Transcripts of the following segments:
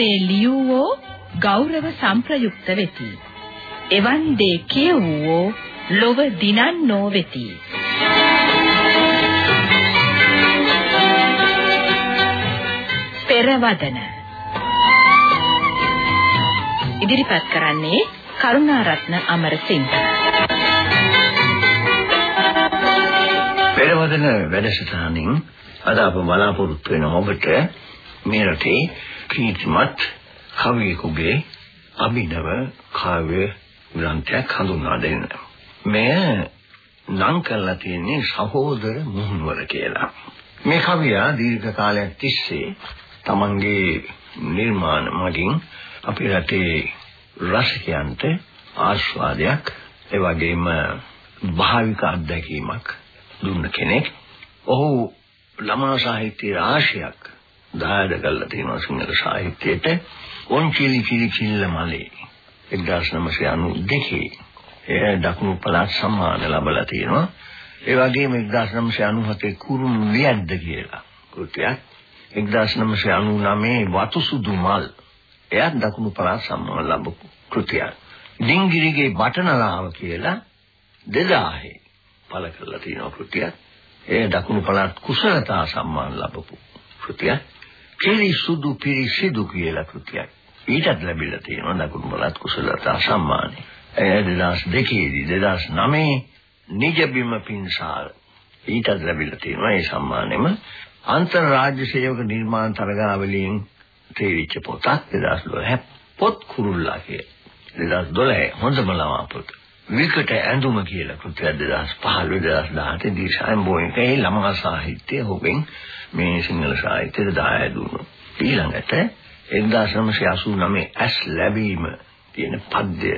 දේ ලියවෝ ගෞරව සම්ප්‍රයුක්ත වෙති. එවන් දේ කියවෝ ලොව දිනන්නෝ වෙති. පෙරවදන ඉදිරිපත් කරන්නේ කරුණාරත්න අමරසිංහ පෙරවදන වැඩසටහනින් අද අප බලාපොරොත්තු වෙන ඔබට මේ රටේ කීර්තිමත් කවියෙකුගේ අභිනව කාව්‍ය ග්‍රන්ථයක් හඳුන්වා දෙන්න. මෙය නම් කරලා තියෙන්නේ සහෝදර මුහුණුවර කියලා. මේ කවියා දීර්ඝ කාලයක් තිස්සේ තමන්ගේ නිර්මාණ මගින් අපේ රටේ රසිකයන්ට ආස්වාදයක් ඒ වගේම භාවික අත්දැකීමක් දුන්න කෙනෙක්. ඔහු ළමා සාහිත්‍ය රාශියක් දායද කළා තියෙනවා සිංහල සාහිත්‍යයට. ඔන්චිලි චිලි චිල්ල මලේ 1992 එය දකුණු පළාත් සම්මාන ලැබලා තියෙනවා. ඒ වගේම 1997 කුරුණු ලියද්ද කියලා කෘතියක් 1999 වතු සුදු මල් එයත් දකුණු පළාත් සම්මාන ලැබපු කෘතියක්. ඩිංගිරිගේ බටනලාව කියලා 2000 පළ කරලා තියෙන කෘතියක්. එය දකුණු පළාත් කුසලතා සම්මාන ලැබපු කෘතියක්. කිරි සුදු පිරිසිදු කියලා කෘතියක්. ඊටත් ලැබිලා තියෙනවා දකුණු පළාත් කුසලතා සම්මානය. එය 2002 දී 2009 නිජබිම පින්සාල් ඊටත් ලැබිලා තියෙනවා ඒ සම්මානෙම. අන්තර්රාජ්‍ය සේවක නිර්මාණ තරගාවලියෙන් තේරිච්ච පොතක් 2012 පොත් කුරුල්ලා කිය 2012 හොඳම ළමා පොත. විකට ඇඳුම කියලා කෘතිය 2015 2018 දී සම්බෝනික ඒ ළමා සාහිත්‍ය හොබෙන් මේ සිංහල සාහිත්‍යයට දාය දුන්නු ඊළඟට 1989 ඇස් ලැබීම තියෙන පද්‍ය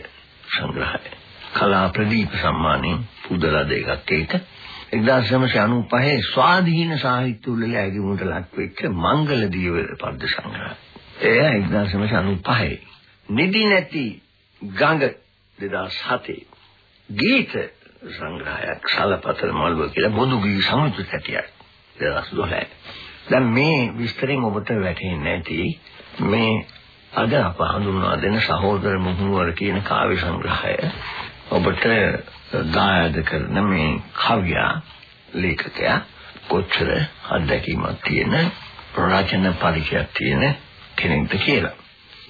සංග්‍රහය. කලා ප්‍රදීප සම්මානයෙන් පුදලා දෙකක් ඒක. 1995 ස්වාධීන සාහිත්‍ය උළෙල ඇගිමුට ලක් වෙච්ච මංගල දීවර පද්‍ය සංග්‍රහය. එය 1995 නිදි නැති ගඟ 2007 ගීත සංග්‍රහයක් සලපතල මල්ව කියලා බොදු ගී සමුච්ච කැටියක් 2012. දැන් මේ විස්තරෙන් ඔබට වැටහෙන්නේ නැති මේ අද අප හඳුන්වා දෙන සහෝදර මුහුණුවර කියන කාව්‍ය සංග්‍රහය ඔබට දායද කරන මේ කවියා ලේඛකයා කොච්චර අත්දැකීමක් තියෙන රචන පරිචයක් තියෙන කෙනෙක්ද කියලා.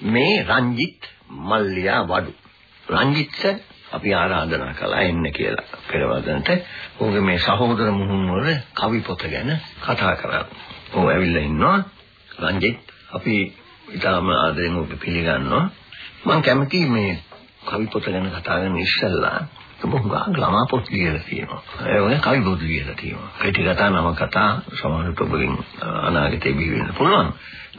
මේ රංජිත් මල්ලියා වඩු. රංජිත් අපි ආරාධනා කළා එන්න කියලා පෙරවදනට. ඔහුගේ මේ සහෝදර මුහුණුවර කවි පොත ගැන කතා කරා. ඔහු ඇවිල්ලා ඉන්නවා. රංජිත් අපි ඊටම ආදරෙන් ඔබ පිළිගන්නවා. මම කැමති මේ කවි පොත ගැන කතා කරන්න ඉස්සෙල්ලා බොහොම ළමා පොත් ලියලා තියෙනවා. ඒ වගේ කවි පොත් ලියලා තියෙනවා. කෙටි කතා නව කතා සමහරට ඔබගෙන් අනාගතේ බිහි වෙන්න පුළුවන්.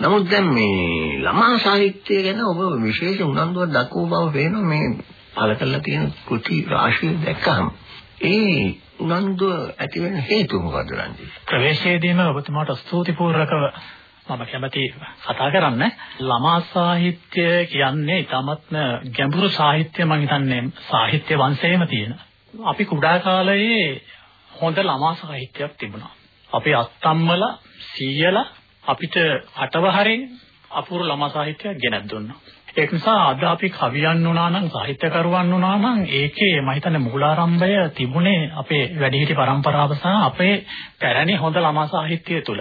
නමුත් දැන් මේ ළමා සාහිත්‍යය ගැන ඔබ විශේෂ උනන්දුවක් දක්වව බව පේනවා මේ පළ කරලා තියෙන කෘති රාශිය දැක්කම. ඒ උනන්දුව ඇති වෙන හේතුව මොකද රන්ජි? ප්‍රවේශයේදීම ඔබතුමාට ස්තුතිපූර්වකව මම කැමති කතා කරන්න ළමා සාහිත්‍ය කියන්නේ ඊටමත්ම ගැඹුරු සාහිත්‍ය මම හිතන්නේ සාහිත්‍ය වංශයේම තියෙන. අපි කුඩා කාලයේ හොඳ ළමා සාහිත්‍යයක් තිබුණා. අපේ අත්තම්මල සීයලා අපිට අටවහරෙන් අපූර්ව ළමා සාහිත්‍යයක් ගෙනත් දුන්නා. ඒක නිසා අද අපි කවියන් වුණා නම් සාහිත්‍යකරුවන් වුණා නම් ඒකේ මම හිතන්නේ මූලාරම්භය තිබුණේ අපේ වැඩිහිටි පරම්පරාව සහ අපේ පැරණි හොඳ ළමා සාහිත්‍යය තුල.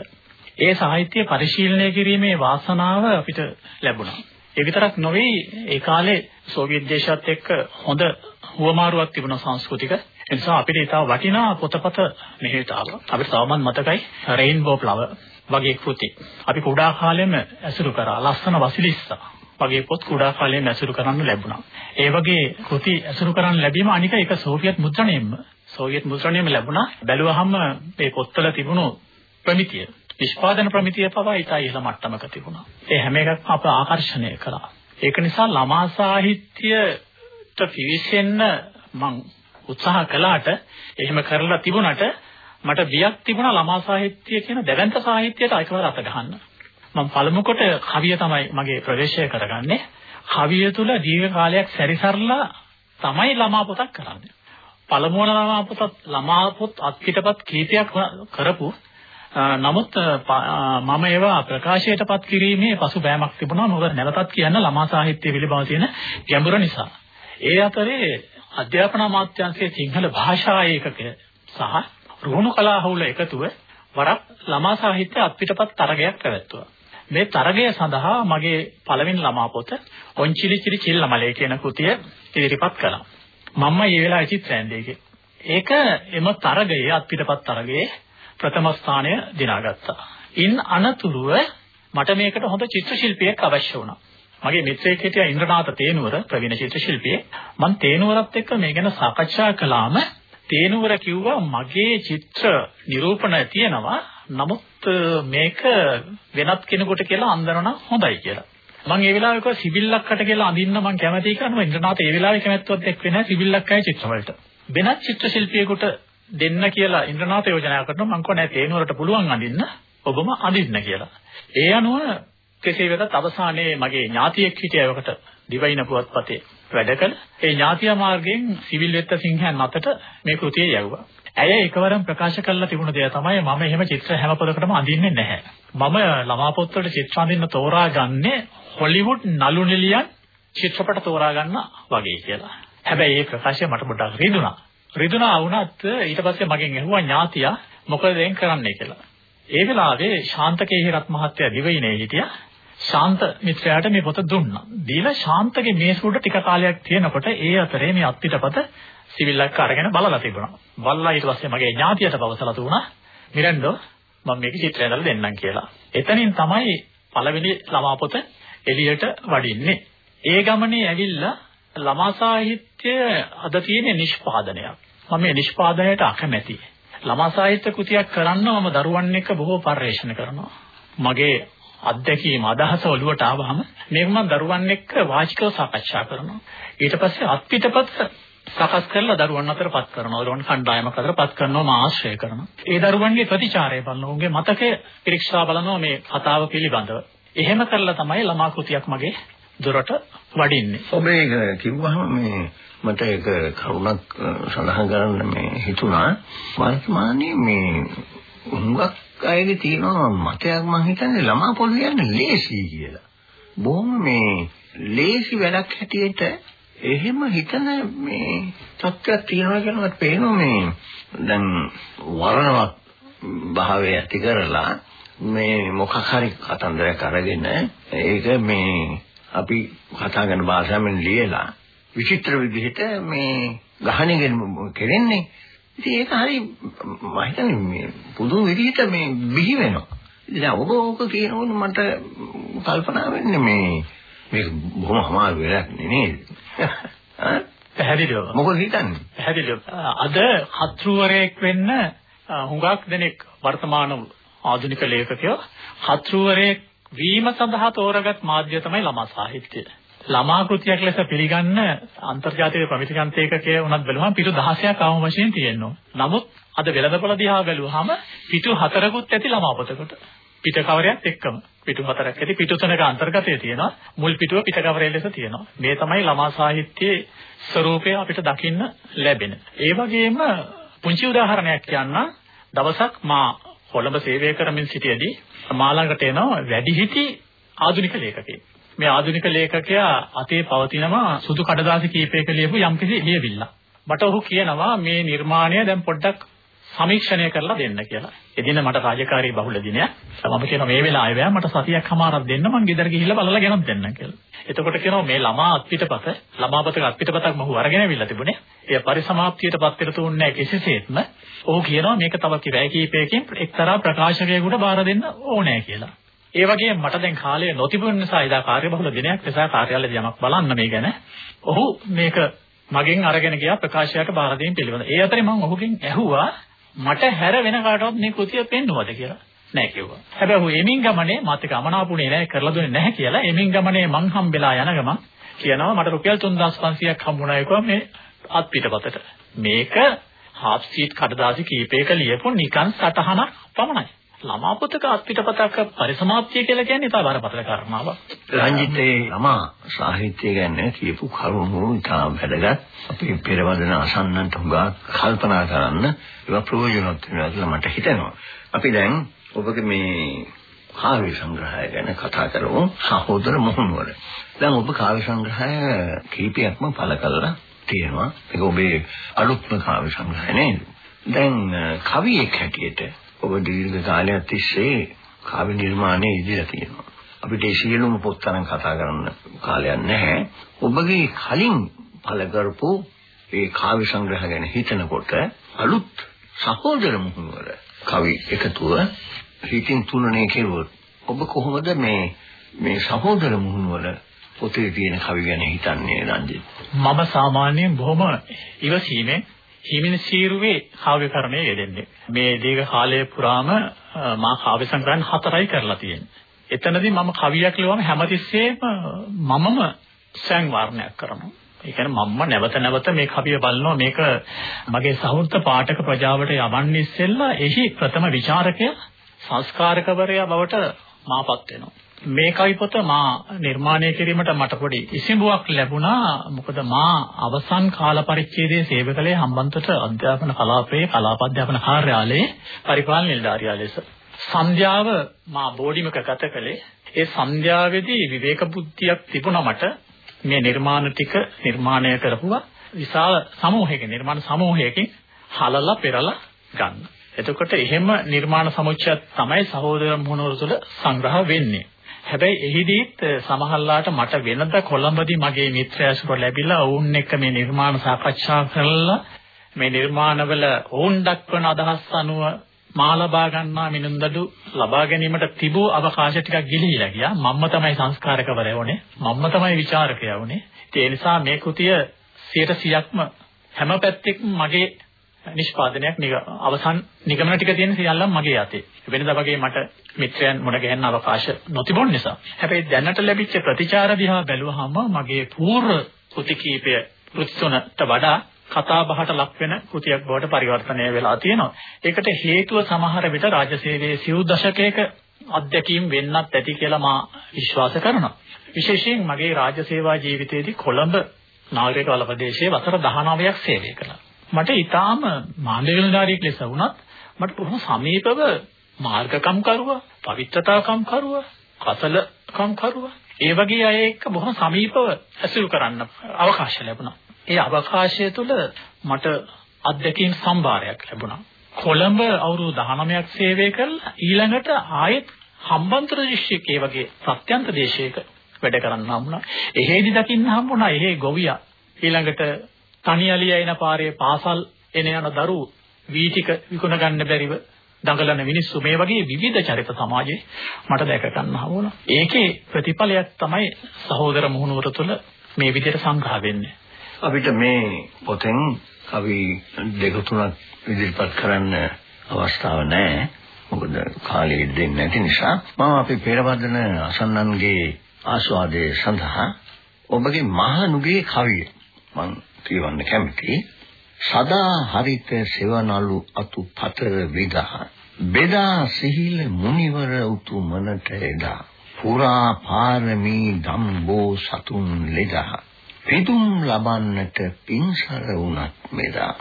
ඒ සාහිත්‍ය පරිශීලනය කිරීමේ වාසනාව අපිට ලැබුණා. ඒ විතරක් නොවේ ඒ කාලේ සෝවියට් දේශයත් එක්ක හොඳ හුවමාරුවක් තිබුණා සංස්කෘතික. ඒ නිසා අපිට ඊට වටිනා පොතපත මෙහෙට ආවා. අපිට තවමත් මතකයි රේන්බෝ ෆ්ලවර් වගේ කෘති. අපි කුඩා කාලෙම ඇසුරු කරා. ලස්සන වසිලිස්සා වගේ පොත් කුඩා කාලෙම ඇසුරු කරන්න ලැබුණා. ඒ වගේ කෘති ඇසුරු කරන්න ලැබීම අනික ඒක සෝවියට් මුද්‍රණයෙන්ම සෝවියට් මුද්‍රණයෙන්ම ලැබුණා. බැලුවහම මේ පොත්වල තිබුණු ප්‍රමිතිය නිෂ්පාදන ප්‍රමිතිය පවා ඊට ඉහළ මට්ටමක තිබුණා. ඒ හැම එකක්ම අප ආකර්ෂණය කළා. ඒක නිසා ළමා සාහිත්‍යයට පිවිසෙන්න මම උත්සාහ කළාට එහෙම කරලා තිබුණට මට බියක් තිබුණා ළමා සාහිත්‍ය කියන දැවැන්ත සාහිත්‍යයට අයිතිවර අත ගහන්න. මම පළමු කොට කවිය තමයි මගේ ප්‍රවේශය කරගන්නේ. කවිය තුල දීර්ඝ කාලයක් සැරිසරලා තමයි ළමා පොතක් කරන්නේ. පළමුවන ළමා පොතත් ළමා පොත් අත්පිටපත් කීපයක් කරපු නමුත් මම ඒවා ප්‍රකාශයටපත් කිරීමේ පසුබෑමක් තිබුණා මොකද නැවතත් කියන්න ළමා සාහිත්‍ය පිළිබඳ තියෙන ගැඹුර නිසා. ඒ අතරේ අධ්‍යාපන අමාත්‍යාංශයේ සිංහල භාෂා ඒකකය සහ රුහුණු කලාහුල එකතුව වරක් ළමා සාහිත්‍ය අත්පිටපත් තරගයක් පැවැත්තුවා. මේ තරගය සඳහා මගේ පළවෙනි ළමා පොත ඔන්චිලි චිලි චිල්ලමලේ කියන කෘතිය ඉදිරිපත් කළා. මම මේ වෙලාවේ චිත්‍රයන්දේගේ. ඒක එම තරගයේ අත්පිටපත් තරගයේ ප්‍රථම ස්ථානය දිනාගත්තා. ඉන් අනතුරුව මට මේකට හොඳ චිත්‍ර ශිල්පියෙක් අවශ්‍ය වුණා. මගේ මිත්‍රයෙක් හිටියා ඉන්ද්‍රනාත තේනුවර ප්‍රවීණ චිත්‍ර ශිල්පියෙක්. මම තේනුවරත් එක්ක මේ ගැන සාකච්ඡා කළාම තේනුවර කිව්වා මගේ චිත්‍ර නිරූපණ තියෙනවා. නමුත් මේක වෙනත් කෙනෙකුට කියලා අඳනන හොඳයි කියලා. මම ඒ වෙලාවේ කිව්වා සිවිල්ලක්කට කියලා අඳින්න මම කැමතියි කරනවා ඉන්ද්‍රනාත ඒ වෙලාවේ කැමැත්තවත් එක්ක නැහැ සිවිල්ලක් අය චිත්‍ර වලට. වෙනත් චිත්‍ර ශිල්පියෙකුට දෙන්න කියලා ඉන්ද්‍රනාත යෝජනා කරනවා මම කෝ නෑ තේනුවරට පුළුවන් අඳින්න ඔබම අඳින්න කියලා. ඒ අනුව කෙසේ වෙතත් අවසානයේ මගේ ඥාතියෙක් හිටියවකට දිවයින පුවත්පතේ වැඩ කළ ඒ ඥාතියා මාර්ගයෙන් සිවිල් වෙත්ත සිංහයන් මතට මේ කෘතිය යවුවා. ඇය එකවරම ප්‍රකාශ කළා තිබුණ දේ තමයි මම එහෙම චිත්‍ර හැම පොතකටම අඳින්නේ නැහැ. මම ළමා පොත්වල චිත්‍ර අඳින්න තෝරාගන්නේ හොලිවුඩ් නළු නිලියන් චිත්‍රපට තෝරා ගන්න වගේ කියලා. හැබැයි ඒ ප්‍රකාශය මට පොඩ්ඩක් රිදුනා. රිදුනා වුණත් ඊට පස්සේ මගෙන් ඇහුවා ඥාතියා මොකද දැන් කරන්නේ කියලා. ඒ වෙලාවේ ශාන්තකේහිරත් මහත්තයා දිවයිනේ හිටියා. ශාන්ත මිත්‍රයාට මේ පොත දුන්නා. දීලා ශාන්තගේ මේස උඩ ටික කාලයක් තියෙනකොට ඒ අතරේ මේ අත්පිටපත සිවිල්ලක් අරගෙන බලලා තිබුණා. බලලා ඊට පස්සේ මගේ ඥාතියට පවසලා දුණා. මිරන්ඩෝ මම මේක චිත්‍රය ඇඳලා දෙන්නම් කියලා. එතනින් තමයි පළවෙනි ළමා පොත එළියට වඩින්නේ. ඒ ගමනේ ඇවිල්ලා ළමා සාහිත්‍ය අද තියෙන නිෂ්පාදනයක්. මම මේ නිෂ්පාදනයට අකමැතියි. ළමා සාහිත්‍ය කෘතියක් කරන්න මම දරුවන් එක්ක බොහෝ පරිශ්‍රණ කරනවා. මගේ අත්දැකීම අදහස ඔළුවට ආවහම මේක මම දරුවන් එක්ක වාචිකව සාකච්ඡා කරනවා. ඊට පස්සේ අත්පිටපත් සකස් කරලා දරුවන් අතරපත් කරනවා. දරුවන් කණ්ඩායමක් අතරපත් කරනවා මා ආශ්‍රය කරනවා. ඒ දරුවන්ගේ ප්‍රතිචාරය බලනවා. උන්ගේ මතකය පරීක්ෂා බලනවා මේ කතාව පිළිබඳව. එහෙම කරලා තමයි ළමා කෘතියක් මගේ දොරට වඩින්නේ. ඔබ ඒක කිව්වහම මේ මට ඒක කරුණක් සඳහන් කරන්න මේ හිතුණා. වර්තමානයේ මේ හුඟක් අයගේ තියෙනවා මතයක් මම හිතන්නේ ළමා පොල් කියන්නේ ලේසි කියලා. බොහොම මේ ලේසි වැඩක් හැටියට එහෙම හිතන මේ තත්ත්වයක් තියෙනවා කියලා මට පේනවා මේ දැන් වර්ණවත් භාවය ඇති කරලා මේ මොකක් හරි කතන්දරයක් අරගෙන ඒක මේ අපි කතා කරන භාෂාවෙන් ලියලා විචිත්‍ර විදිහට මේ ගහණගෙන කෙරෙන්නේ ඉතින් ඒක හරි මම හිතන්නේ මේ පුදුම විදිහට මේ බිහි වෙනවා. ඉතින් ඔබ ඕක කියනකොට මට කල්පනා වෙන්නේ මේ මේක බොහොම අමාරු වෙලක් නේද? පැහැදිලිව. මොකද හිතන්නේ? පැහැදිලිව. අද හත්රුවරයෙක් වෙන්න හුඟක් දෙනෙක් වර්තමාන ආධුනික ලේඛකයෝ හත්රුවරයෙක් වීම සඳහා තෝරගත් මාධ්‍ය තමයි ළමා සාහිත්‍යය. ළමා කෘතියක් ලෙස පිළිගන්න අන්තර්ජාතික ප්‍රමිති ග්‍රන්ථයකකේ උනත් බැලුවම පිටු 16ක් අවම වශයෙන් තියෙනවා. නමුත් අද වෙළඳපොළ දිහා බැලුවාම පිටු 4කුත් ඇති ළමා පොතකට. පිට කවරයක් එක්කම පිටු 4ක් ඇති පිටු 3ක අන්තර්ගතය තියෙනවා. මුල් පිටුව පිට කවරය ලෙස තියෙනවා. මේ තමයි ළමා සාහිත්‍යයේ ස්වરૂපය අපිට දකින්න ලැබෙන. ඒ වගේම පුංචි උදාහරණයක් කියන්න දවසක් මා කොළඹ සේවය කරමින් සිටියේදී මා ළඟට එනවා වැඩිහිටි ආධුනික ලේඛකයෙක්. මේ ආධුනික ලේඛකයා අතේ පවතිනවා සුදු කඩදාසි කීපයක ලියපු යම්කිසි ලියවිල්ල. මට ඔහු කියනවා මේ නිර්මාණය දැන් පොඩ්ඩක් සමීක්ෂණය කරලා දෙන්න කියලා. එදින මට රාජකාරී බහුල දිනයක්. මම කියනවා මේ වෙලාවේ බෑ මට සතියක් හමාරක් දෙන්න මං ගෙදර ගිහිල්ලා බලලා ගෙනත් දෙන්න කියලා. එතකොට කියනවා මේ ළමා අත්පිටපත ළමාපතක අත්පිටපතක් මහු අරගෙන ඇවිල්ලා තිබුණේ. ඒ පරිසමාප්තියට පත් වෙලා තුන්නේ කිසිසේත්ම. ඔහු කියනවා මේක තව කිවැය කීපයකින් එක්තරා ප්‍රකාශකයෙකුට බාර දෙන්න ඕනෑ කියලා. ඒ වගේම මට දැන් කාලය නොතිබුණ නිසා එදා කාර්යබහුල දිනයක් නිසා කාර්යාලයේදී යමක් බලන්න මේ ගැන. ඔහු මේක මගෙන් අරගෙන ගියා ප්‍රකාශයට බාර දෙන්න පිළිවෙල. ඒ අතරේ මම ඔහුගෙන් ඇහුවා මට හැර වෙන කාටවත් මේ කෘතිය පෙන්වුවද කියලා. නෑ කිව්වා. හැබැයි ඔහු එමින් ගමනේ මාත් එක්ක අමනාපුනේ නෑ කරලා දුන්නේ නැහැ කියලා. එමින් ගමනේ මං හම්බෙලා යන ගමන් කියනවා මට රුපියල් 3500ක් හම්බුණා ඒක මේ අත් පිටපතට. මේක හාෆ් සීට් කඩදාසි කීපයක ලියපු නිකන් සටහනක් පමණයි. ළමා පොතක අත්පිටපතක් පරිසමාප්තිය කියලා කියන්නේ ඉතා බරපතල කර්මාවක්. රංජිතේ ළමා සාහිත්‍ය ගැන කියපු කරුණු ඉතා වැදගත්. අපේ පෙරවදන අසන්නන්ට හුඟා කල්පනා කරන්න ඒවා ප්‍රයෝජනවත් වෙනවා කියලා මට හිතෙනවා. අපි දැන් ඔබගේ මේ කාව්‍ය සංග්‍රහය ගැන කතා කරමු සහෝදර මොහොනුවර. දැන් ඔබ කාව්‍ය සංග්‍රහය කීපයක්ම පළ කළා තියෙනවා. ඒක ඔබේ අලුත්ම කාව්‍ය සංග්‍රහය නේද? දැන් කවියෙක් හැටියට ඔබ දීර්ඝ කාලයක් තිස්සේ කාව්‍ය නිර්මාණය ඉදිරියට තියෙනවා. අපිට ඒ සියලුම පොත් තරම් කතා කරන්න කාලයක් නැහැ. ඔබගේ කලින් පළ කරපු ඒ කාව්‍ය සංග්‍රහ ගැන හිතනකොට අලුත් සහෝදර මුහුණුවර කවි එකතුව හිතින් තුනනේ කෙරුවොත් ඔබ කොහොමද මේ මේ සහෝදර මුහුණුවර පොතේ තියෙන කවි ගැන හිතන්නේ රංජිත් මම සාමාන්‍යයෙන් බොහොම ඉවසීමෙන් හිමින සීරුවේ කාව්‍යකරණය යෙදෙන්නේ මේ දීර්ඝ කාලය පුරාම මා කාව්‍ය සංග්‍රහණ හතරයි කරලා තියෙන්නේ එතනදී මම කවියක් ලියවම හැමතිස්සෙම මමම සංවර්ණයක් කරනවා. ඒ කියන්නේ මම නැවත නැවත මේ කවිය බලනවා මේක මගේ සහෘද පාඨක ප්‍රජාවට යවන්නේ ඉස්සෙල්ලා එහි ප්‍රථම ਵਿਚාරකය සංස්කාරකවරයා බවට මාපත් වෙනවා. මේ කවි පොත මා නිර්මාණය කිරීමට මට පොඩි ඉසිඹුවක් ලැබුණා. මොකද මා අවසන් කාල පරිච්ඡේදයේ සේවය කළේ හම්බන්තොට අධ්‍යාපන කලාපයේ කලාප අධ්‍යාපන කාර්යාලයේ පරිපාලන නිලධාරියා ලෙස. සන්ධ්‍යාව මා බෝඩිමක ගත කළේ ඒ සන්ධ්‍යාවේදී විවේක බුද්ධියක් තිබුණා මට මේ නිර්මාණ ටික නිර්මාණය කරපුවා විශාල සමූහයකින් නිර්මාණ සමූහයකින් හලලා පෙරලා ගන්න. එතකොට එහෙම නිර්මාණ සමුච්චයක් තමයි සහෝදර මොහොනවල තුළ සංග්‍රහ වෙන්නේ. හැබැයි එහිදීත් සමහරලාට මට වෙනද කොළඹදී මගේ මිත්‍රයසුර ලැබිලා ඔවුන් එක්ක මේ නිර්මාණ සාකච්ඡා කරලා මේ නිර්මාණවල ඔවුන් දක්වන අදහස් අනුව මා ලබා ගන්නා මිනුම්දඩු ලබා ගැනීමට තිබූ අවකාශ ටිකක් ගිලිහිලා ගියා. මම්ම තමයි සංස්කාරකවරය වුනේ. මම්ම තමයි ਵਿਚාරකයා වුනේ. ඒ නිසා මේ කෘතිය 100%ක්ම හැම පැත්තෙකම මගේ නිෂ්පාදනයක් අවසන් නිගමන ටික තියෙන සියල්ලම මගේ අතේ. වෙනදා වගේ මට මිත්‍රයන් මුණ ගැහෙන්න අවකාශ නොතිබුණ නිසා. හැබැයි දැනට ලැබිච්ච ප්‍රතිචාර දිහා බැලුවහම මගේ පූර්ව කෘති කීපය කෘතිතුනට වඩා කතා බහට ලක් වෙන කෘතියක් බවට පරිවර්තනය වෙලා තියෙනවා. ඒකට හේතුව සමහර විට රාජ්‍ය සේවයේ සිව් දශකයක අත්දැකීම් වෙන්නත් ඇති කියලා මා විශ්වාස කරනවා. විශේෂයෙන් මගේ රාජ්‍ය සේවා ජීවිතයේදී කොළඹ නාගරික වල ප්‍රදේශයේ වසර 19ක් සේවය කළා. මට ඊටාම මාන්දේගලධාරියෙක් ලෙස වුණත් මට බොහොම සමීපව මාර්ගකම් කරුවා, පවිත්‍රතාකම් කරුවා, කසල කම් කරුවා. ඒ වගේ අය එක්ක බොහොම සමීපව ඇසුරු කරන්න අවකාශ ලැබුණා. ඒ අවකාශය තුළ මට අත්දැකීම් සම්භාරයක් ලැබුණා. කොළඹ අවුරුදු 19ක් සේවය කළා ඊළඟට ආයෙත් හම්බන්තොට දිස්ත්‍රික්කයේ වගේ ප්‍රත්‍යන්ත දේශයක වැඩ කරන්න හම්බුණා. එහෙදි දකින්න හම්බුණා. එහෙ ගොවියා ඊළඟට තනියලිය එන පාරේ පාසල් එන යන දරුවෝ වීටික විකුණ ගන්න බැරිව දඟලන මිනිස්සු මේ වගේ විවිධ චරිත සමාජයේ මට දැක ගන්න හවුණා. ඒකේ ප්‍රතිඵලයක් තමයි සහෝදර මුහුණුවර තුළ මේ විදිහට සංග්‍රහ වෙන්නේ. අපිට මේ පොතෙන් කවි දෙක තුනක් ඉදිරිපත් කරන්න අවස්ථාව නැහැ. මොකද කාලය දෙන්නේ නැති නිසා මම අපි පෙරවදන අසන්නන්ගේ ආස්වාදයේ සඳහා ඔබගේ මහනුගේ කවිය මම කියවන්න කැමතියි. සදා හරිත සෙවනලු අතු පතර විදා බෙදා සිහිල මුනිවර උතුමනට එදා. පුරා පාරමී දම්බෝ සතුන් ලෙදා. පිදුම් ලබන්නට පින්සර වුණත් මෙදා.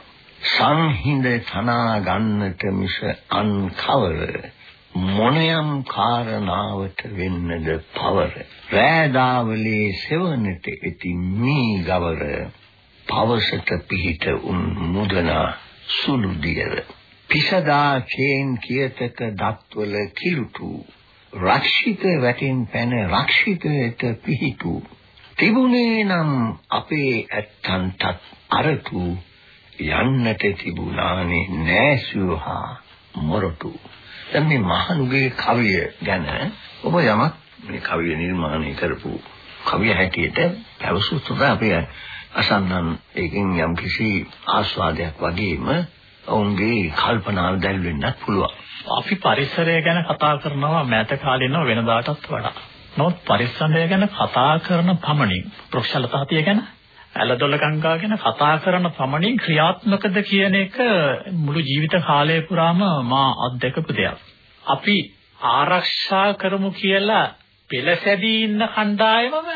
සංහිඳ තනා ගන්නට මිස අන් කවර? මොනියම් කාරණාවට වෙන්නද පවර? රෑදාවලේ සෙවණට ඇති මී ගවර? පවසට පිහිට උන් මුදනා සුළු දියර පිසදා චේන් කියතක දත්වල කිලුටු රක්ෂිත වැටින් පැන රක්ෂිතයට පිහිටු. තිබුණේ නම් අපේ ඇත්තන්ටත් අරතු යන්නට තිබුණානේ නෑසුහා මොරටු. දැන් මේ මහනුගේ කවිය ගැන ඔබ යමක් මේ කවිය නිර්මාණය කරපු කවිය හැටියට පැවසුත් අපේ අසන්නන් ඒකෙන් යම් කිසි ආස්වාදයක් වගේම ඔවුන්ගේ කල්පනාව දැල් වෙන්නත් පුළුවන්. අපි පරිසරය ගැන කතා කරනවා මෑත කාලේ නෝ වෙනදාටත් වඩා. නමුත් පරිස්සමය ගැන කතා කරන පමණින් ප්‍රොක්ෂලතාවතිය ගැන ඇලදොල ගංගා ගැන කතා කරන පමණින් ක්‍රියාත්මකද කියන එක මුළු ජීවිත කාලය පුරාම මා අත්දැකපු දෙයක්. අපි ආරක්ෂා කරමු කියලා පෙළසැදී ඉන්න කණ්ඩායමම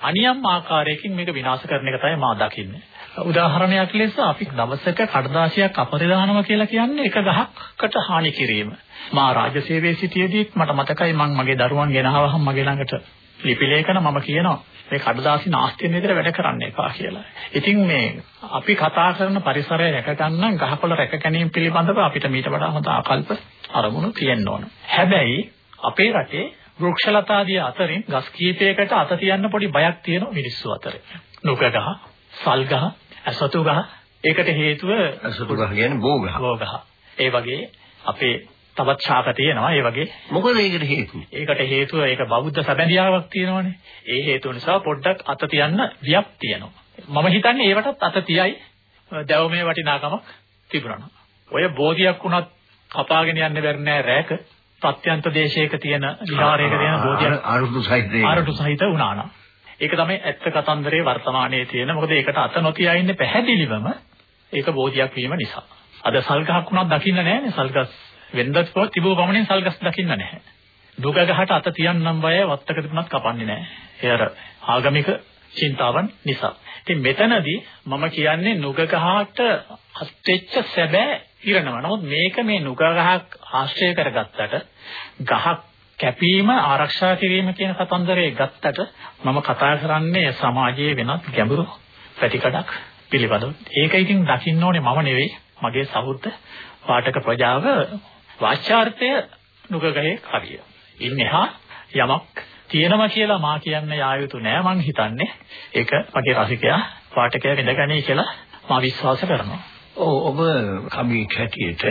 අනියම් ආකාරයකින් මේක විනාශ කරන එක තමයි මා දකින්නේ. උදාහරණයක් ලෙස අපි දවසක කඩදාසියක් අපරිදානවා කියලා කියන්නේ එක ගහකට හානි කිරීම. මා රාජ්‍ය සේවයේ සිටියේදීත් මට මතකයි මම මගේ දරුවන් ගෙනහවහම මගේ ළඟට ලිපි ලේඛන මම කියනවා මේ කඩදාසි නාස්තිය නේද වැඩ කරන්න එපා කියලා. ඉතින් මේ අපි කතා කරන පරිසරය රැක ගන්න ගහකොළ රැක ගැනීම පිළිබඳව අපිට මීට වඩා හොඳ ආකල්ප අරමුණු තියෙන්න ඕන. හැබැයි අපේ රටේ වෘක්ෂලතාදී අතරින් ගස් කීපයකට අත තියන්න පොඩි බයක් තියෙන මිනිස්සු අතරේ. නුග ගහ, සල් ගහ, අසතු ගහ. ඒකට හේතුව අසතු ගහ කියන්නේ බෝ ගහ. බෝ ගහ. ඒ වගේ අපේ තවත් ශාක තියෙනවා ඒ වගේ. මොකද ඒකට හේතුව? ඒකට හේතුව ඒක බෞද්ධ සැබැඳියාවක් තියෙනවානේ. ඒ හේතුව නිසා පොඩ්ඩක් අත තියන්න වියක් තියෙනවා. මම හිතන්නේ ඒවටත් අත තියයි දැවමේ වටිනාකමක් තිබුණා. ඔය බෝධියක් වුණත් කපාගෙන යන්න බැරි නෑ රැක. ප්‍රත්‍යන්ත දේශයක තියෙන විහාරයක තියෙන බෝධියක් අරුතු සහිත අරුතු සහිත වුණා නම්. ඒක තමයි ඇත්ත කතන්දරේ වර්තමානයේ තියෙන. මොකද ඒකට අත නොතියා ඉන්නේ පැහැදිලිවම ඒක බෝධියක් වීම නිසා. අද සල්ගහක් වුණත් දකින්න නෑනේ සල්ගස් වෙනදත් තිබූ පමණින් සල්ගස් දකින්න නැහැ. දුක ගහට අත තියන්නම් බය වත්තක තිබුණත් කපන්නේ නැහැ. ඒ අර ආගමික චින්තාවන් නිසා. ඉතින් මෙතනදී මම කියන්නේ නුග ගහට අස්තෙච්ච සැබෑ ඉරනවා. නමුත් මේක මේ නුග ගහක් ආශ්‍රය කරගත්තට ගහක් කැපීම ආරක්ෂා කිරීම කියන කතන්දරේ ගත්තට මම කතා කරන්නේ සමාජයේ වෙනත් ගැඹුරු පැතිකඩක් පිළිබඳව. ඒක ඉතින් දකින්න ඕනේ මම නෙවෙයි මගේ සහෘද පාඨක ප්‍රජාව වාචාර්ථය නුගගහේ කරිය. ඉන්නේහා යමක් තියෙනවා කියලා මා කියන්න යා යුතු නෑ මං හිතන්නේ. ඒක මගේ රසිකයා පාඨකයා විඳගනී කියලා මා විශ්වාස කරනවා. ඔව් ඔබ කවියෙක් හැටියට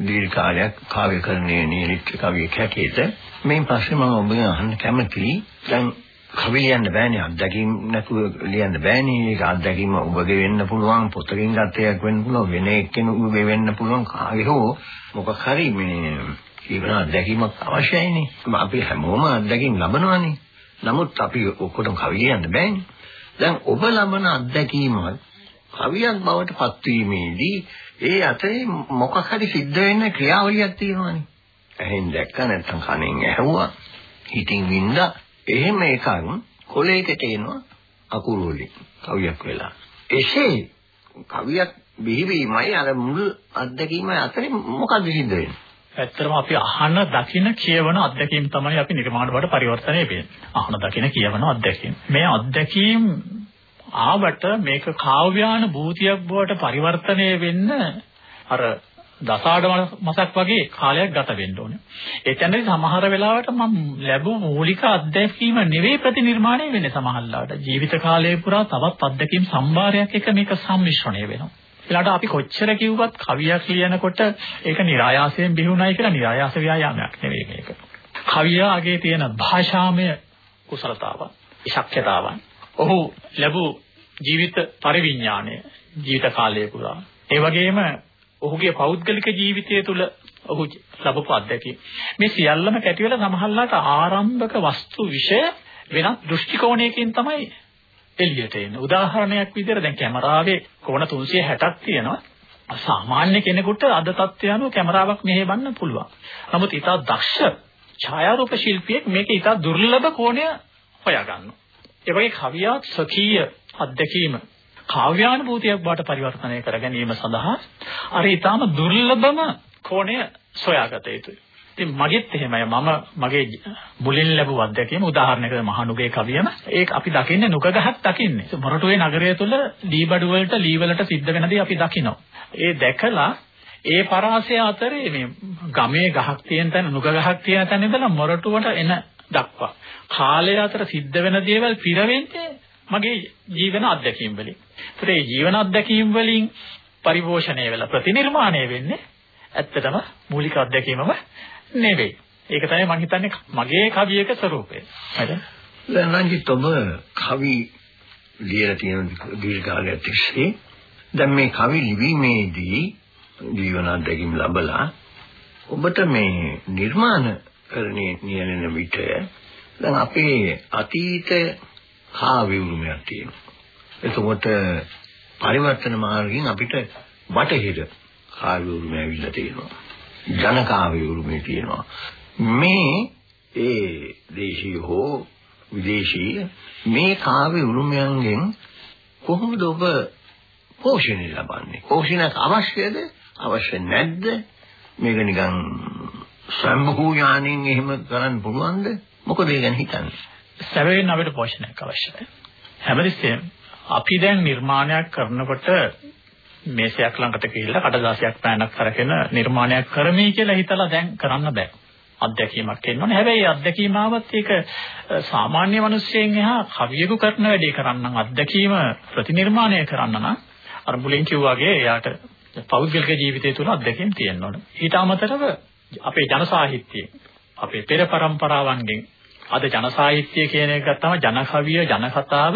දීර්ඝ කාලයක් කාව්‍ය කරන්නේ නියලිත කවියෙක් හැටියට මේ ප්‍රශ්නේ මම ඔබගෙන් අහන්න කැමතියි. දැන් කවි ලියන්න බෑනේ අත්දැකීම් නැතුව ලියන්න බෑනේ. ඒක අත්දැකීම ඔබගේ වෙන්න පුළුවන් පොතකින් ගත්ත එකක් වෙන්න පුළුවන් වෙන එක්කෙනෙකුගේ වෙන්න පුළුවන් කාගේ හෝ මොකක් හරි මේ ජීවන අත්දැකීමක් අවශ්‍යයිනේ. අපි හැමෝම අත්දැකීම් ලබනවානේ. නමුත් අපි ඔක්කොටම කවි ලියන්න බෑනේ. දැන් ඔබ ලබන අත්දැකීමත් කවියක් බවට පත්වීමේදී ඒ අතරේ මොකක් හරි සිද්ධ වෙන්න ක්‍රියාවලියක් තියෙනවානේ ඇහෙන් දැක්ක නැත්නම් කනෙන් ඇහුවා හිතින් වින්දා එහෙම එකක් කොලයකට එනවා අකුරු වලින් කවියක් වෙලා. එසේ කවියක් බිහිවීමයි අර මුල් අත්දැකීම අතරේ මොකක්ද සිද්ධ වෙන්නේ? ඇත්තටම අපි අහන දකින කියවන අත්දැකීම් තමයි අපි නිර්මාණ බවට පරිවර්තනය වෙන්නේ. අහන දකින කියවන අත්දැකීම්. මේ අත්දැකීම් ආවට මේක කාව්‍යාන භූතියක් බවට පරිවර්තනය වෙන්න අර දසාඩ මාසක් වගේ කාලයක් ගත වෙන්න ඕනේ. ඒ කියන්නේ සමහර වෙලාවට මම ලැබු මූලික අත්දැකීම නෙවෙයි ප්‍රතිනිර්මාණය වෙන්නේ සමහරලාට. ජීවිත කාලය පුරා තවත් අත්දැකීම් සම්භාරයක් එක මේක සම්මිශ්‍රණය වෙනවා. එලාට අපි කොච්චර කිව්වත් කවියක් ලියනකොට ඒක નિરાයාසයෙන් බිහුණයි කියලා નિરાයාස ව්‍යායාමයක් නෙවෙයි මේක. කවියාගේ තියෙන භාෂාමය කුසලතාව, ශක්්‍යතාවන් ඔහු ලැබූ ජීවිත පරිවිඥාණය ජීවිත කාලය පුරා. ඒ වගේම ඔහුගේ පෞද්ගලික ජීවිතය තුළ ඔහු ලැබපු අත්දැකීම්. මේ සියල්ලම කැටි වෙලා සමහරලාට ආරම්භක වස්තු વિશે වෙනත් දෘෂ්ටි කෝණයකින් තමයි එළියට එන්නේ. උදාහරණයක් විදිහට දැන් කැමරාවේ කෝණ 360ක් තියෙනවා. සාමාන්‍ය කෙනෙකුට අද තත්ත්වය අනුව කැමරාවක් මෙහෙවන්න පුළුවන්. නමුත් ඊට දක්ෂ ඡායාරූප ශිල්පියෙක් මේක ඊට දුර්ලභ කෝණය හොයාගන්නවා. ඒ වගේ කවියක් සකීය අත්දැකීම කාව්‍යානුභූතියක් බවට පරිවර්තනය කර ගැනීම සඳහා අර ඊටාම දුර්ලභම කෝණය සොයාගත යුතුයි. ඉතින් මගෙත් එහෙමයි මම මගේ මුලින් ලැබුව අත්දැකීම උදාහරණයකට මහනුගේ කවියම ඒක අපි දකින්නේ නුක ගහක් දකින්නේ. මොරටුවේ නගරය තුළ ලීබඩු වලට ලී වලට සිද්ධ වෙන දේ අපි දකිනවා. ඒ දැකලා ඒ පරාසය අතරේ මේ ගමේ ගහක් තියෙන තැන නුක ගහක් තියෙන තැන ඉඳලා මොරටුවට එන දක්වා කාලය අතර සිද්ධ වෙන දේවල් පිරවෙන්නේ මගේ ජීවන අත්දැකීම් වලින්. ඒතර මේ ජීවන අත්දැකීම් වලින් පරිභෝෂණය වෙලා ප්‍රතිනිර්මාණය වෙන්නේ ඇත්තටම මූලික අත්දැකීමම නෙවෙයි. ඒක තමයි මම හිතන්නේ මගේ කවියක ස්වરૂපය. හරිද? දැන් රංජිත් ඔබ කවි ලියලා තියෙන දීර්ඝ කාලයක් තිස්සේ දැන් මේ කවි ලිවීමේදී ජීවන අත්දැකීම් ලැබලා ඔබට මේ නිර්මාණ කරන්නේ නියැලෙන විට දැන් අපේ අතීත කාව්‍ය උරුමයක් තියෙනවා. එතකොට පරිවර්තන මාර්ගයෙන් අපිට බටහිර කාව්‍ය උරුමය ඇවිල්ලා තියෙනවා. ජන කාව්‍ය උරුමය තියෙනවා. මේ ඒ දේශීය හෝ විදේශීය මේ කාව්‍ය උරුමයන්ගෙන් කොහොමද ඔබ පෝෂණය ලබන්නේ. පෝෂණයක් අවශ්‍යද? අවශ්‍ය නැද්ද? මේක නිකන් සම්භූ ඥාණයෙන් එහෙම කරන්න පුළුවන්ද? මොකද ඒ ගැන හිතන්නේ? සැබවින් අපිට පෝෂණයක් අවශ්‍යයි. හැමතිස්සෙම අපි දැන් නිර්මාණයක් කරනකොට මේසයක් ළඟට ගිහිල්ලා කඩදාසියක් පෑනක් අරගෙන නිර්මාණයක් කරමි කියලා හිතලා දැන් කරන්න බෑ. අත්දැකීමක් එන්න ඕනේ. හැබැයි අත්දැකීම ආවත් ඒක සාමාන්‍ය මිනිස්සෙන් එහා කවියෙකු කරන වැඩේ කරන්න අත්දැකීම ප්‍රතිනිර්මාණය කරන්න නම් අර මුලින් කිව්වාගේ එයාට පෞද්ගලික ජීවිතය තුළ අත්දැකීම් තියෙන්න ඕනේ. ඊට අමතරව අපේ ජන සාහිත්‍යයේ අපේ පෙර પરම්පරාවන්ගෙන් අද ජන සාහිත්‍ය කියන එක ගත්තම ජන කවිය ජන කතාව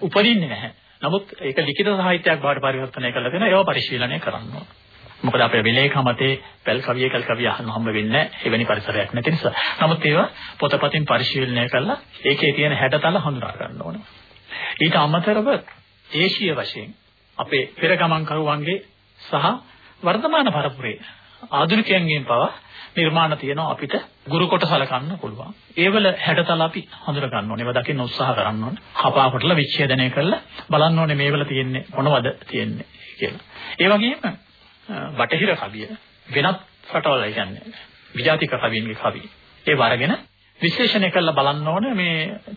උපදින්නේ නැහැ. නමුත් ඒක ලිඛිත සාහිත්‍යයක් බවට පරිවර්තනය කරලා දෙනවා ඒව පරිශීලනය කරන්න ඕනේ. මොකද අපේ විලේඛ මතේ පැල් කවිය කල් කවිය අහන්න හම්බ වෙන්නේ එවැනි පරිසරයක් නැති නිසා. නමුත් ඒවා පොතපතින් පරිශීලනය කරලා ඒකේ තියෙන හැඩතල හඳුනා ගන්න ඕනේ. ඊට අමතරව දේශීය වශයෙන් අපේ පෙර ගමන් කරුවන්ගේ සහ වර්තමාන පරපුරේ ආධුනිකයන්ගෙන් පවා නිර්මාණ තියෙනවා අපිට ගුරු කොට සලකන්න පුළුවන්. ඒවල හැඩතල අපි හඳුන ගන්න ඕනේ. ඒවා දකින්න උත්සාහ කරන්න ඕනේ. කපා කොටලා විච්ඡේදනය කරලා බලන්න ඕනේ මේවල තියෙන්නේ මොනවද තියෙන්නේ කියලා. ඒ වගේම බටහිර කවිය වෙනත් රටවල කියන්නේ විජාතික කවියන්ගේ කවි. ඒ වරගෙන විශ්ලේෂණය කරලා බලන්න ඕනේ මේ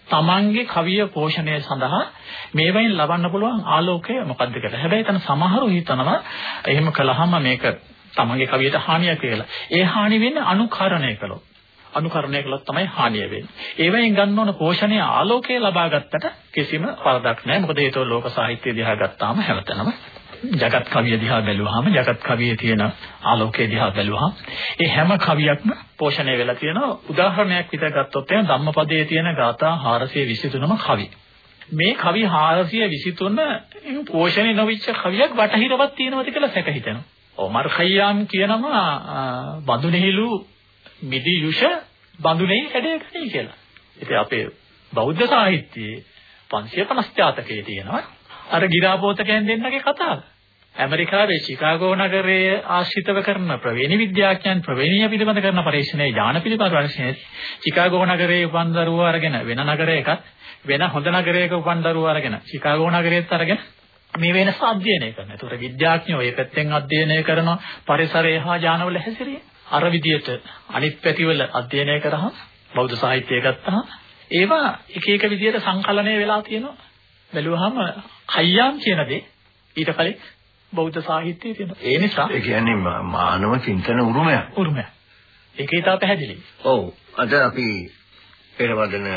තමන්ගේ කවිය පෝෂණය සඳහා මේවෙන් ලබන්න පුළුවන් ආලෝකය මොකක්ද කියලා. හැබැයි එතන සමහරු හිතනවා එහෙම කළාම මේක තමන්ගේ කවියට හානියක් කියලා. ඒ හානි වෙන්නේ අනුකරණය කළොත්. අනුකරණය කළොත් තමයි හානිය වෙන්නේ. ඒවෙන් ගන්න ඕන පෝෂණය ආලෝකය ලබා ගත්තට කිසිම වරදක් නැහැ. මොකද ඒක ලෝක සාහිත්‍ය දිහා ගත්තාම හැමතැනම ජගත් කවිය දිහා බැලුවාම ජගත් කවියේ තියෙන ආලෝකයේ දිහා බැලුවාම ඒ හැම කවියක්ම පෝෂණය වෙලා තියෙනවා උදාහරණයක් විතර ගත්තොත් එහෙනම් ධම්මපදයේ තියෙන ගාථා 423ම කවි මේ කවි 423 පෝෂණය නොවිච්ච කවියක් වටහිරවත් තියෙනවද කියලා සැක හිතෙනවා ඔමර් ඛය්යාම් කියනවා බඳුනෙහිලු මිදි යුෂ බඳුනේ හැඩය ගනී කියලා. ඉතින් අපේ බෞද්ධ සාහිත්‍යයේ 550 ජාතකයේ තියෙනවා අර ගිරාපෝතකයන් දෙන්නගේ කතාව. ඇමරිකාවේ චිකාගෝ නගරයේ ආශ්‍රිතව කරන ප්‍රවේණි විද්‍යාඥයන් ප්‍රවේණිය පිළිබඳ කරන පරීක්ෂණයේ ඥාන පිළිබඳ පරීක්ෂණයේ චිකාගෝ නගරයේ උපන් දරුවෝ අරගෙන වෙන නගරයකත් වෙන හොඳ නගරයක උපන් දරුවෝ අරගෙන චිකාගෝ නගරයේත් අරගෙන මේ වෙනස අධ්‍යයනය කරනවා. ඒතකොට විද්‍යාඥයෝ ඒ පැත්තෙන් අධ්‍යයනය කරන පරිසරය හා ඥානවල හැසිරීම. අර විදියට අනිත් පැතිවල අධ්‍යයනය කරාම බෞද්ධ සාහිත්‍යය ගත්තාම ඒවා එක එක විදියට සංකලනය වෙලා තියෙනවා. බැලුවහම කයම් කියන දේ ඊට කලින් බෞද්ධ සාහිත්‍යයේ තියෙනවා. ඒ නිසා ඒ කියන්නේ මානව චින්තන උරුමයක්. උරුමයක්. ඒක ඊට පැහැදිලි. ඔව්. අද අපි පෙරවදන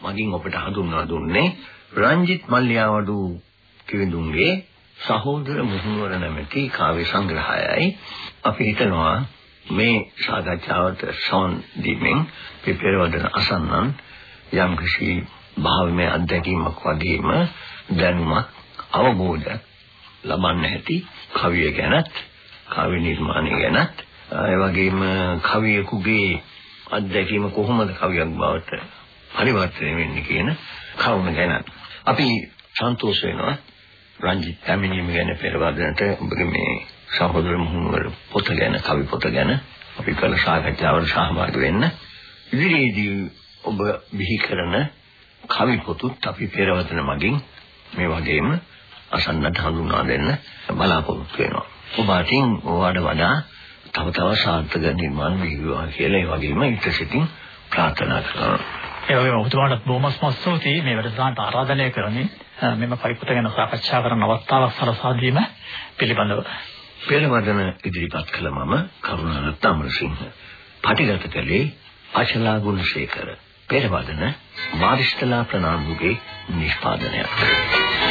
මගින් ඔබට හඳුන්වා දුන්නේ රංජිත් මල්ලියාවඩු කිවිඳුන්ගේ සහෝදර මුහුණුවර නැමැති කාව්‍ය සංග්‍රහයයි. අපි හිතනවා මේ සාකච්ඡාවට සොන් දීමෙන් පෙරවදන අසන්නන් යම් කිසි භාවමය අත්දැකීමක් වගේම දැනුමක් අවබෝධයක් ලබන්න ඇති කවිය ගැනත් කවි නිර්මාණය ගැනත් ඒ වගේම කවියෙකුගේ අත්දැකීම කොහොමද කවියක් බවට පරිවර්තනය වෙන්නේ කියන කරුණ ගැන අපි සන්තෝෂ වෙනවා. රංජිත් පැමිණීම ගැන පෙරවදනට ඔබගේ මේ සහෝදර මුහුණුවර පොත ගැන කවි පොත ගැන අපි කළ සාකච්ඡාවට සහභාගී වෙන්න ඉදිරියේදී ඔබ බිහි කරන කවි පොතුත් අපි පෙරවදන මගින් මේ වගේම අසන්නට හඳුනා දෙන්න බලාපොරොත්තු වෙනවා. ඔබ අතින් ඕවාට වඩා තව තව සාර්ථක නිර්මාණ වේවා කියලා ඒ වගේම ඉතිසිතින් ප්‍රාර්ථනා කරනවා. ඒ වගේම ඔබතුමාට බොහොම ස්මස්තෝති මේ වැඩසටහනට ආරාධනය කරමින් මෙම පරිපූර්ණ ගැන සාකච්ඡා කරන අවස්ථාවක් සලසා දීම පිළිබඳව පෙරවදන ඉදිරිපත් කළ මම කරුණාරත්න අමරසිංහ. පටිගත කළේ අචලා ගුණසේකර. පෙරවදන මාරිස්තලා ප්‍රනාන්දුගේ නිෂ්පාදනයක්.